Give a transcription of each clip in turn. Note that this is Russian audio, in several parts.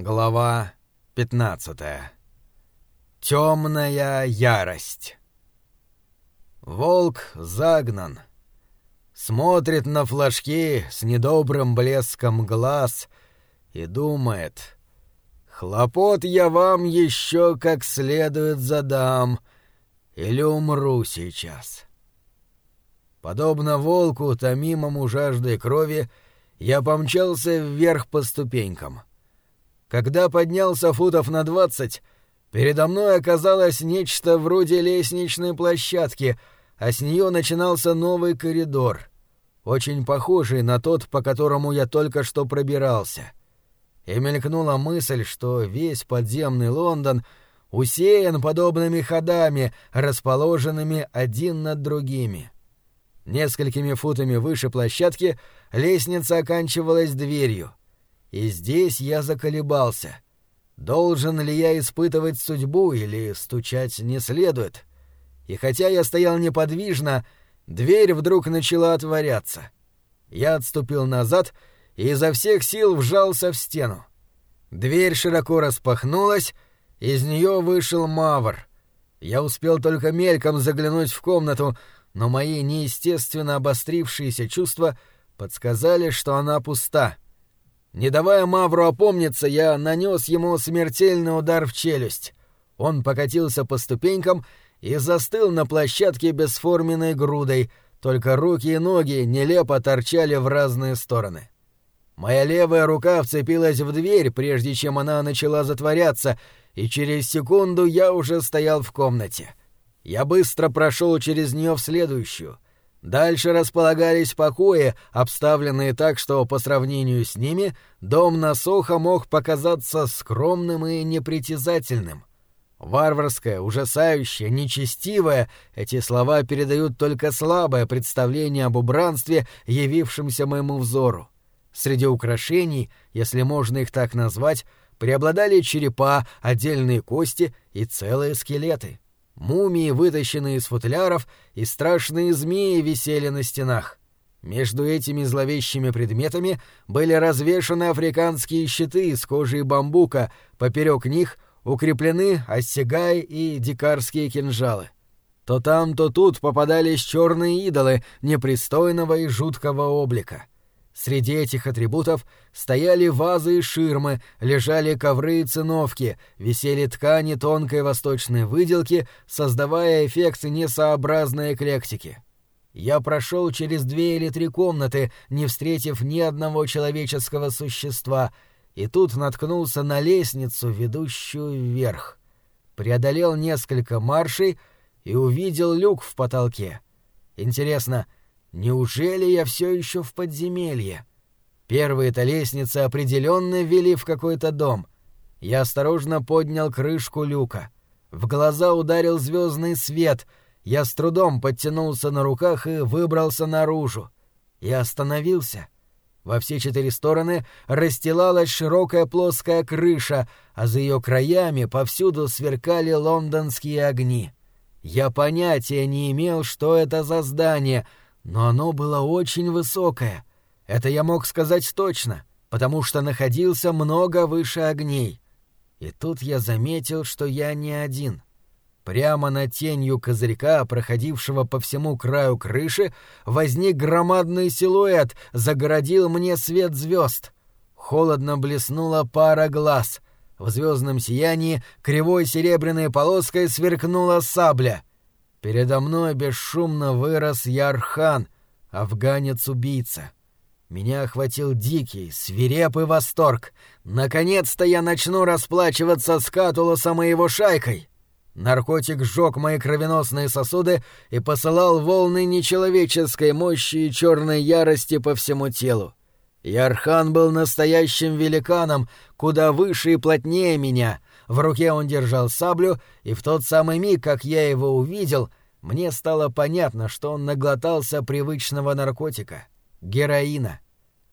Глава 15. Темная ярость. Волк загнан. Смотрит на флажки с недобрым блеском глаз и думает: "Хлопот я вам еще как следует задам, или умру сейчас". Подобно волку, томимому жаждой крови, я помчался вверх по ступенькам. Когда поднялся футов на двадцать, передо мной оказалось нечто вроде лестничной площадки, а с нее начинался новый коридор, очень похожий на тот, по которому я только что пробирался. И мелькнула мысль, что весь подземный Лондон усеян подобными ходами, расположенными один над другими. Несколькими футами выше площадки лестница оканчивалась дверью. И здесь я заколебался. Должен ли я испытывать судьбу или стучать не следует? И хотя я стоял неподвижно, дверь вдруг начала отворяться. Я отступил назад и изо всех сил вжался в стену. Дверь широко распахнулась, из нее вышел Мавр. Я успел только мельком заглянуть в комнату, но мои неестественно обострившиеся чувства подсказали, что она пуста — не давая Мавру опомниться, я нанес ему смертельный удар в челюсть. Он покатился по ступенькам и застыл на площадке бесформенной грудой, только руки и ноги нелепо торчали в разные стороны. Моя левая рука вцепилась в дверь, прежде чем она начала затворяться, и через секунду я уже стоял в комнате. Я быстро прошел через нее в следующую — Дальше располагались покои, обставленные так, что по сравнению с ними дом на Сохо мог показаться скромным и непритязательным. Варварское, ужасающее, нечестивое — эти слова передают только слабое представление об убранстве, явившемся моему взору. Среди украшений, если можно их так назвать, преобладали черепа, отдельные кости и целые скелеты. Мумии, вытащенные из футляров, и страшные змеи висели на стенах. Между этими зловещими предметами были развешаны африканские щиты из кожи и бамбука, поперек них укреплены осягай и дикарские кинжалы. То там, то тут попадались черные идолы непристойного и жуткого облика — Среди этих атрибутов стояли вазы и ширмы, лежали ковры и циновки, висели ткани тонкой восточной выделки, создавая эффект несообразной эклектики. Я прошел через две или три комнаты, не встретив ни одного человеческого существа, и тут наткнулся на лестницу, ведущую вверх. Преодолел несколько маршей и увидел люк в потолке. Интересно, — Неужели я все еще в подземелье? Первые-то лестницы определенно вели в какой-то дом. Я осторожно поднял крышку люка. В глаза ударил звездный свет. Я с трудом подтянулся на руках и выбрался наружу. Я остановился. Во все четыре стороны расстилалась широкая плоская крыша, а за ее краями повсюду сверкали лондонские огни. Я понятия не имел, что это за здание — но оно было очень высокое. Это я мог сказать точно, потому что находился много выше огней. И тут я заметил, что я не один. Прямо над тенью козырька, проходившего по всему краю крыши, возник громадный силуэт, загородил мне свет звезд. Холодно блеснула пара глаз. В звездном сиянии кривой серебряной полоской сверкнула сабля — Передо мной бесшумно вырос Ярхан, афганец-убийца. Меня охватил дикий, свирепый восторг. Наконец-то я начну расплачиваться с Катулосом и шайкой. Наркотик сжег мои кровеносные сосуды и посылал волны нечеловеческой мощи и черной ярости по всему телу. Ярхан был настоящим великаном, куда выше и плотнее меня, в руке он держал саблю, и в тот самый миг, как я его увидел, мне стало понятно, что он наглотался привычного наркотика — героина.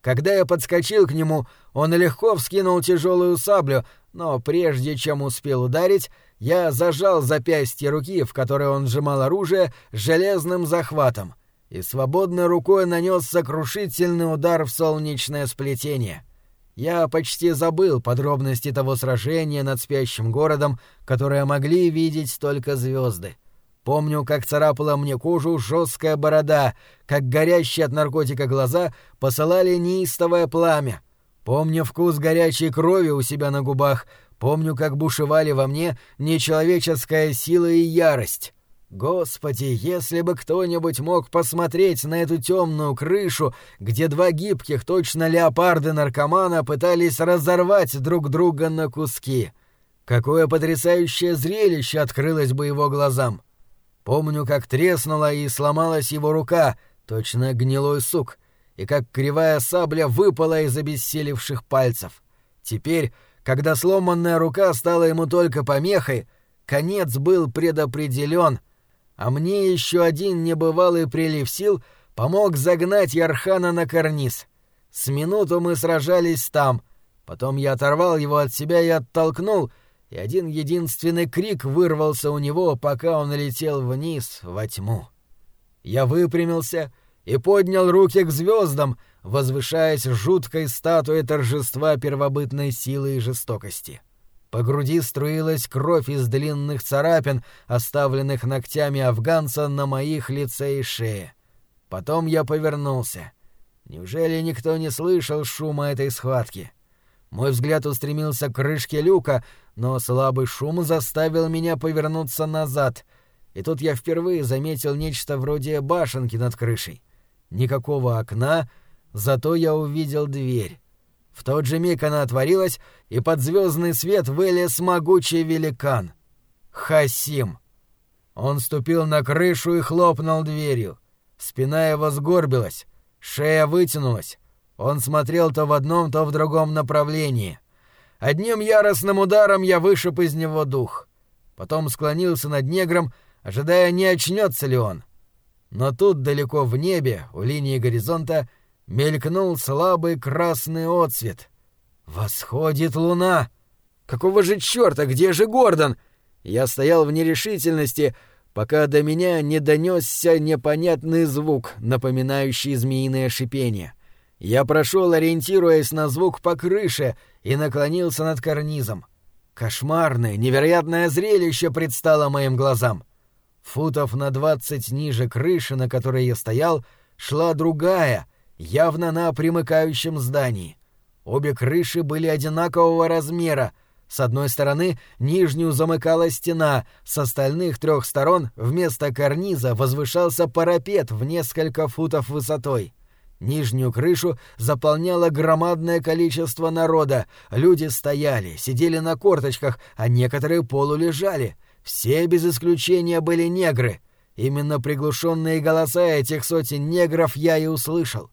Когда я подскочил к нему, он легко вскинул тяжелую саблю, но прежде чем успел ударить, я зажал запястье руки, в которой он сжимал оружие, железным захватом, и свободной рукой нанес сокрушительный удар в солнечное сплетение — Я почти забыл подробности того сражения над спящим городом, которое могли видеть только звезды. Помню, как царапала мне кожу жесткая борода, как горящие от наркотика глаза посылали неистовое пламя. Помню вкус горячей крови у себя на губах, помню, как бушевали во мне нечеловеческая сила и ярость. Господи, если бы кто-нибудь мог посмотреть на эту темную крышу, где два гибких, точно леопарды-наркомана пытались разорвать друг друга на куски. Какое потрясающее зрелище открылось бы его глазам. Помню, как треснула и сломалась его рука, точно гнилой сук, и как кривая сабля выпала из обессилевших пальцев. Теперь, когда сломанная рука стала ему только помехой, конец был предопределен, а мне еще один небывалый прилив сил помог загнать Ярхана на карниз. С минуту мы сражались там, потом я оторвал его от себя и оттолкнул — и один единственный крик вырвался у него, пока он летел вниз, во тьму. Я выпрямился и поднял руки к звездам, возвышаясь жуткой статуей торжества первобытной силы и жестокости. По груди струилась кровь из длинных царапин, оставленных ногтями афганца на моих лице и шее. Потом я повернулся. Неужели никто не слышал шума этой схватки? Мой взгляд устремился к крышке люка, но слабый шум заставил меня повернуться назад, и тут я впервые заметил нечто вроде башенки над крышей. Никакого окна, зато я увидел дверь. В тот же миг она отворилась, и под звездный свет вылез могучий великан. Хасим. Он ступил на крышу и хлопнул дверью. Спина его сгорбилась, шея вытянулась. Он смотрел то в одном, то в другом направлении. Одним яростным ударом я вышиб из него дух. Потом склонился над негром, ожидая, не очнется ли он. Но тут далеко в небе, у линии горизонта, мелькнул слабый красный отсвет. «Восходит луна! Какого же черта, где же Гордон?» Я стоял в нерешительности, пока до меня не донесся непонятный звук, напоминающий змеиное шипение — я прошел, ориентируясь на звук по крыше, и наклонился над карнизом. Кошмарное, невероятное зрелище предстало моим глазам. Футов на двадцать ниже крыши, на которой я стоял, шла другая, явно на примыкающем здании. Обе крыши были одинакового размера. С одной стороны нижнюю замыкала стена, с остальных трех сторон вместо карниза возвышался парапет в несколько футов высотой. Нижнюю крышу заполняло громадное количество народа. Люди стояли, сидели на корточках, а некоторые полулежали. Все без исключения были негры. Именно приглушенные голоса этих сотен негров я и услышал.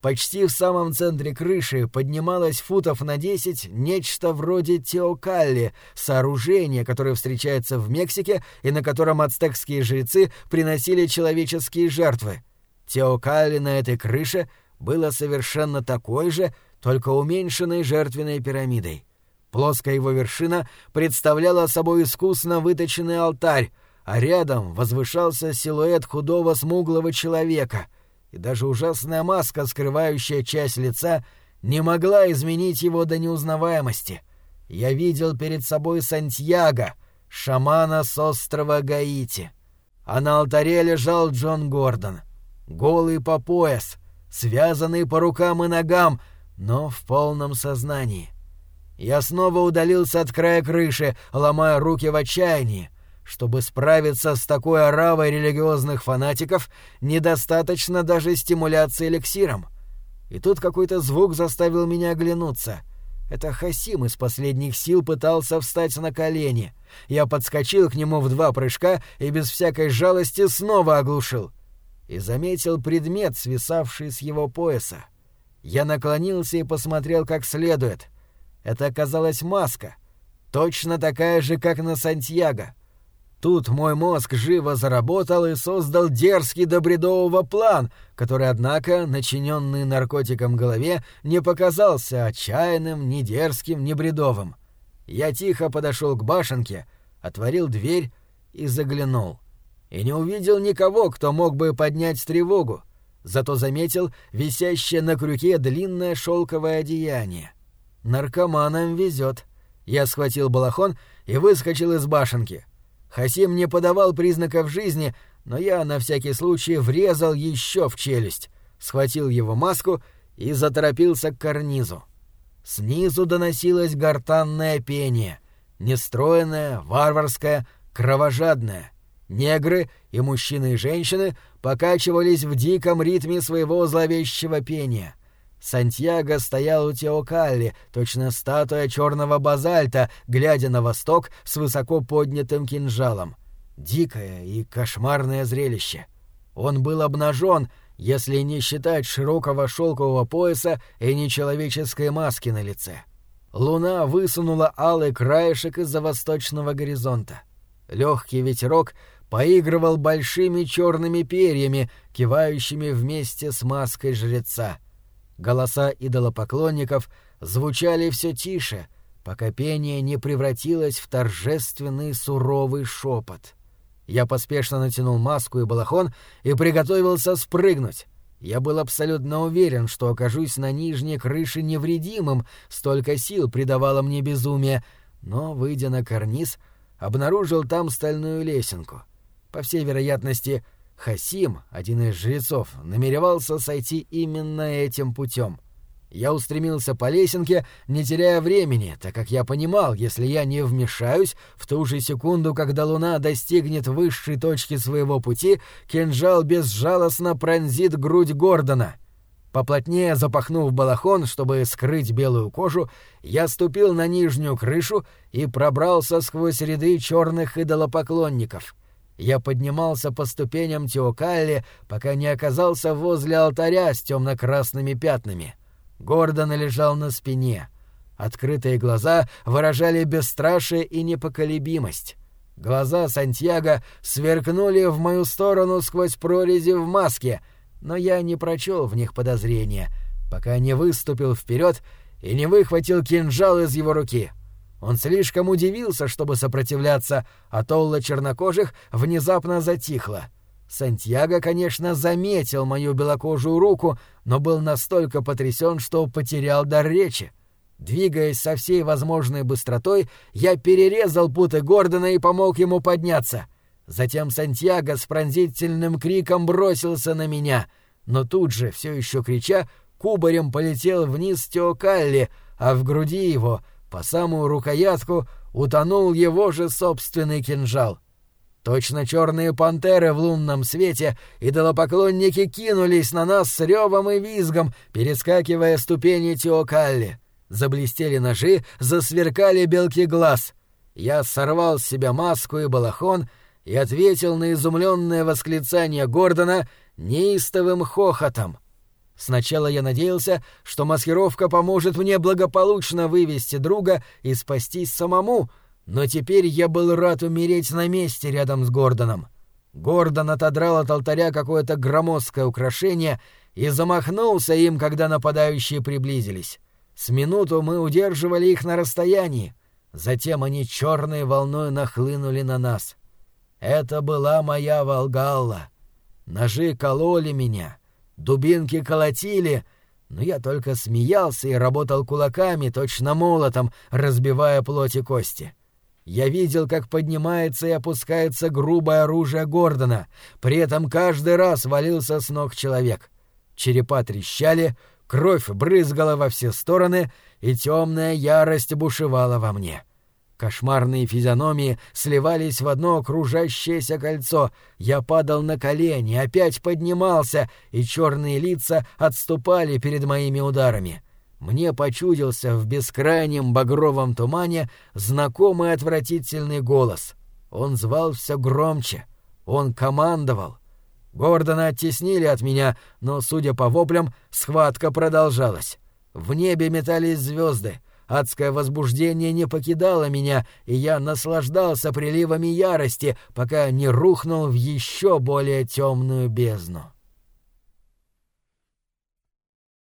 Почти в самом центре крыши поднималось футов на десять нечто вроде теокалли, сооружение, которое встречается в Мексике и на котором ацтекские жрецы приносили человеческие жертвы. Теокали на этой крыше было совершенно такой же, только уменьшенной жертвенной пирамидой. Плоская его вершина представляла собой искусно выточенный алтарь, а рядом возвышался силуэт худого смуглого человека, и даже ужасная маска, скрывающая часть лица, не могла изменить его до неузнаваемости. Я видел перед собой Сантьяго, шамана с острова Гаити. А на алтаре лежал Джон Гордон — голый по пояс, связанный по рукам и ногам, но в полном сознании. Я снова удалился от края крыши, ломая руки в отчаянии. Чтобы справиться с такой оравой религиозных фанатиков, недостаточно даже стимуляции эликсиром. И тут какой-то звук заставил меня оглянуться. Это Хасим из последних сил пытался встать на колени. Я подскочил к нему в два прыжка и без всякой жалости снова оглушил — и заметил предмет, свисавший с его пояса. Я наклонился и посмотрел как следует. Это оказалась маска, точно такая же, как на Сантьяго. Тут мой мозг живо заработал и создал дерзкий до бредового план, который, однако, начиненный наркотиком голове, не показался отчаянным, ни дерзким, ни бредовым. Я тихо подошел к башенке, отворил дверь и заглянул и не увидел никого, кто мог бы поднять тревогу, зато заметил висящее на крюке длинное шелковое одеяние. Наркоманам везет. Я схватил балахон и выскочил из башенки. Хасим не подавал признаков жизни, но я на всякий случай врезал еще в челюсть, схватил его маску и заторопился к карнизу. Снизу доносилось гортанное пение, нестроенное, варварское, кровожадное. Негры и мужчины и женщины покачивались в диком ритме своего зловещего пения. Сантьяго стоял у Теокалли, точно статуя черного базальта, глядя на восток с высоко поднятым кинжалом. Дикое и кошмарное зрелище. Он был обнажен, если не считать широкого шелкового пояса и нечеловеческой маски на лице. Луна высунула алый краешек из-за восточного горизонта. Легкий ветерок поигрывал большими черными перьями, кивающими вместе с маской жреца. Голоса идолопоклонников звучали все тише, пока пение не превратилось в торжественный суровый шепот. Я поспешно натянул маску и балахон и приготовился спрыгнуть. Я был абсолютно уверен, что окажусь на нижней крыше невредимым, столько сил придавало мне безумие, но, выйдя на карниз, обнаружил там стальную лесенку. По всей вероятности, Хасим, один из жрецов, намеревался сойти именно этим путем. Я устремился по лесенке, не теряя времени, так как я понимал, если я не вмешаюсь, в ту же секунду, когда луна достигнет высшей точки своего пути, кинжал безжалостно пронзит грудь Гордона. Поплотнее запахнув балахон, чтобы скрыть белую кожу, я ступил на нижнюю крышу и пробрался сквозь ряды черных идолопоклонников — я поднимался по ступеням Теокалли, пока не оказался возле алтаря с темно-красными пятнами. Гордон лежал на спине. Открытые глаза выражали бесстрашие и непоколебимость. Глаза Сантьяго сверкнули в мою сторону сквозь прорези в маске, но я не прочел в них подозрения, пока не выступил вперед и не выхватил кинжал из его руки. — он слишком удивился, чтобы сопротивляться, а Толла чернокожих внезапно затихла. Сантьяго, конечно, заметил мою белокожую руку, но был настолько потрясен, что потерял дар речи. Двигаясь со всей возможной быстротой, я перерезал путы Гордона и помог ему подняться. Затем Сантьяго с пронзительным криком бросился на меня, но тут же, все еще крича, кубарем полетел вниз Теокалли, а в груди его — по самую рукоятку утонул его же собственный кинжал. Точно черные пантеры в лунном свете, идолопоклонники кинулись на нас с ревом и визгом, перескакивая ступени Теокалли. Заблестели ножи, засверкали белки глаз. Я сорвал с себя маску и балахон и ответил на изумленное восклицание Гордона неистовым хохотом. Сначала я надеялся, что маскировка поможет мне благополучно вывести друга и спастись самому, но теперь я был рад умереть на месте рядом с Гордоном. Гордон отодрал от алтаря какое-то громоздкое украшение и замахнулся им, когда нападающие приблизились. С минуту мы удерживали их на расстоянии. Затем они черной волной нахлынули на нас. Это была моя Волгалла. Ножи кололи меня — Дубинки колотили, но я только смеялся и работал кулаками, точно молотом, разбивая плоть и кости. Я видел, как поднимается и опускается грубое оружие Гордона, при этом каждый раз валился с ног человек. Черепа трещали, кровь брызгала во все стороны, и темная ярость бушевала во мне. — Кошмарные физиономии сливались в одно окружающееся кольцо. Я падал на колени, опять поднимался, и черные лица отступали перед моими ударами. Мне почудился в бескрайнем багровом тумане знакомый отвратительный голос. Он звал все громче. Он командовал. Гордона оттеснили от меня, но, судя по воплям, схватка продолжалась. В небе метались звезды. Адское возбуждение не покидало меня, и я наслаждался приливами ярости, пока не рухнул в еще более темную бездну.